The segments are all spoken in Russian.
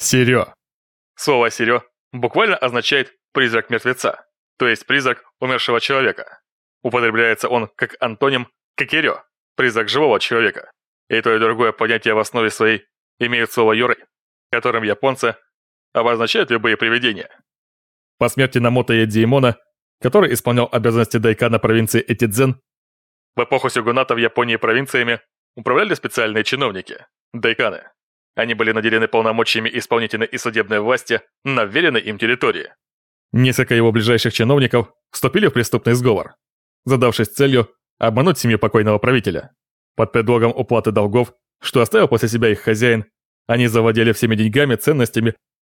Сирё. Слово «сирё» буквально означает «призрак мертвеца», то есть призрак умершего человека. Употребляется он как антоним «кокерё», призрак живого человека. И то и другое понятие в основе своей имеют слово «юры», которым японцы обозначают любые привидения. По смерти Намото Едиимона, который исполнял обязанности дайкана провинции Этидзен, в эпоху сёгуната в Японии провинциями управляли специальные чиновники – дайканы. Они были наделены полномочиями исполнительной и судебной власти на вверенной им территории. Несколько его ближайших чиновников вступили в преступный сговор, задавшись целью обмануть семью покойного правителя. Под предлогом уплаты долгов, что оставил после себя их хозяин, они завладели всеми деньгами, ценностями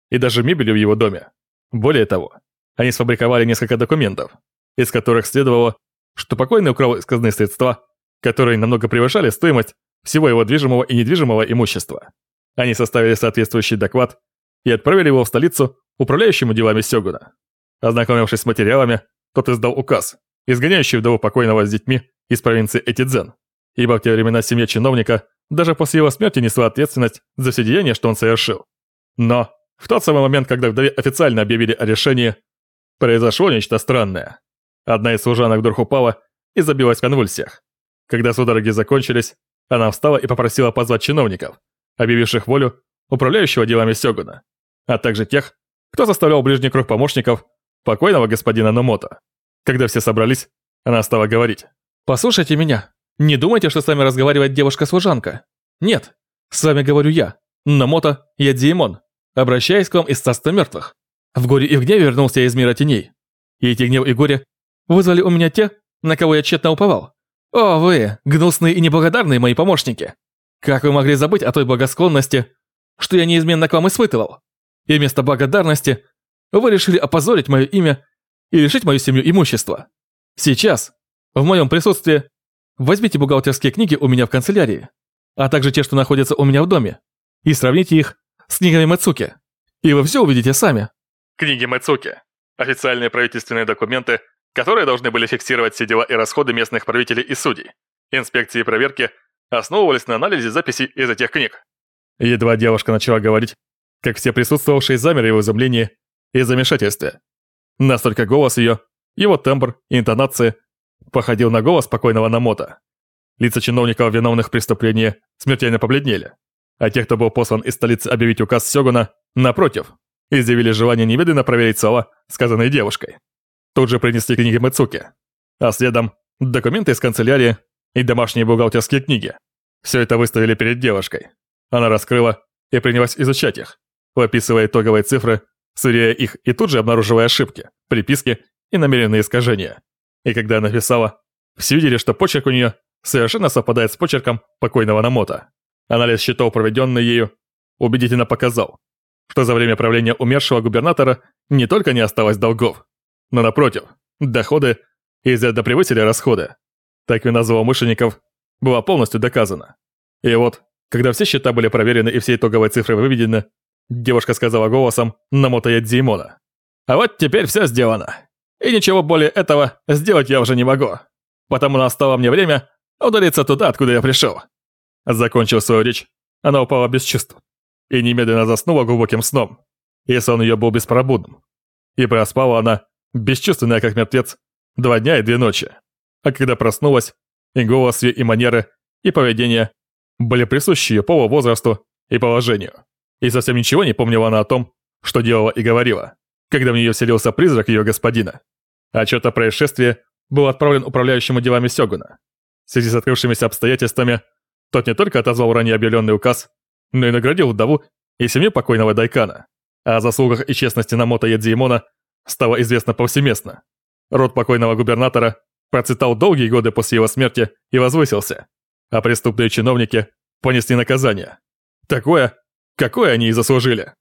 и даже мебелью в его доме. Более того, они сфабриковали несколько документов, из которых следовало, что покойный украл из средства, которые намного превышали стоимость всего его движимого и недвижимого имущества. Они составили соответствующий доклад и отправили его в столицу управляющему делами Сёгуна. Ознакомившись с материалами, тот издал указ, изгоняющий вдову покойного с детьми из провинции Этидзен, ибо в те времена семья чиновника даже после его смерти несла ответственность за все деяния, что он совершил. Но в тот самый момент, когда вдове официально объявили о решении, произошло нечто странное. Одна из служанок вдруг упала и забилась в конвульсиях. Когда судороги закончились, она встала и попросила позвать чиновников, объявивших волю управляющего делами Сёгуна, а также тех, кто составлял ближний круг помощников покойного господина Номото. Когда все собрались, она стала говорить. «Послушайте меня. Не думайте, что с вами разговаривает девушка-служанка. Нет, с вами говорю я, Номото Ядиемон, обращаясь к вам из царства мертвых. В горе и в гневе вернулся я из мира теней. И эти гнев и горе вызвали у меня те, на кого я тщетно уповал. О, вы, гнусные и неблагодарные мои помощники! Как вы могли забыть о той благосклонности, что я неизменно к вам испытывал? И вместо благодарности вы решили опозорить мое имя и лишить мою семью имущества. Сейчас, в моем присутствии, возьмите бухгалтерские книги у меня в канцелярии, а также те, что находятся у меня в доме, и сравните их с книгами Мацуки, и вы все увидите сами. Книги Мацуки – официальные правительственные документы, которые должны были фиксировать все дела и расходы местных правителей и судей. Инспекции и проверки основывались на анализе записей из этих книг. Едва девушка начала говорить, как все присутствовавшие замерли в изумлении и замешательстве. Настолько голос ее, его тембр и интонации походил на голос спокойного Намота. Лица чиновников, виновных в преступлении, смертельно побледнели. А те, кто был послан из столицы объявить указ Сёгуна, напротив, изъявили желание немедленно проверить слова, сказанные девушкой. Тут же принесли книги Мацуки, а следом документы из канцелярии и домашние бухгалтерские книги. Все это выставили перед девушкой. Она раскрыла и принялась изучать их, выписывая итоговые цифры, сверяя их и тут же обнаруживая ошибки, приписки и намеренные искажения. И когда она писала, все видели, что почерк у нее совершенно совпадает с почерком покойного Намота. Анализ счетов, проведенный ею, убедительно показал, что за время правления умершего губернатора не только не осталось долгов, но напротив, доходы изрядно превысили расходы. Так вина злоумышленников была полностью доказана. И вот, когда все счета были проверены и все итоговые цифры выведены, девушка сказала голосом Намота Димона. «А вот теперь все сделано. И ничего более этого сделать я уже не могу. Потому настало мне время удалиться туда, откуда я пришел». Закончив свою речь, она упала без чувств и немедленно заснула глубоким сном, и сон ее был беспробудным. И проспала она, бесчувственная как мертвец, два дня и две ночи. А когда проснулась, и голос и манеры, и поведение были присущи ее полу, возрасту и положению. И совсем ничего не помнила она о том, что делала и говорила, когда в нее вселился призрак ее господина. Отчет о происшествии был отправлен управляющему делами Сёгуна. В связи с открывшимися обстоятельствами, тот не только отозвал ранее объявленный указ, но и наградил вдову и семью покойного Дайкана. О заслугах и честности Намото Ядзиемона стало известно повсеместно. Род покойного губернатора процветал долгие годы после его смерти и возвысился, а преступные чиновники понесли наказание. Такое, какое они и заслужили.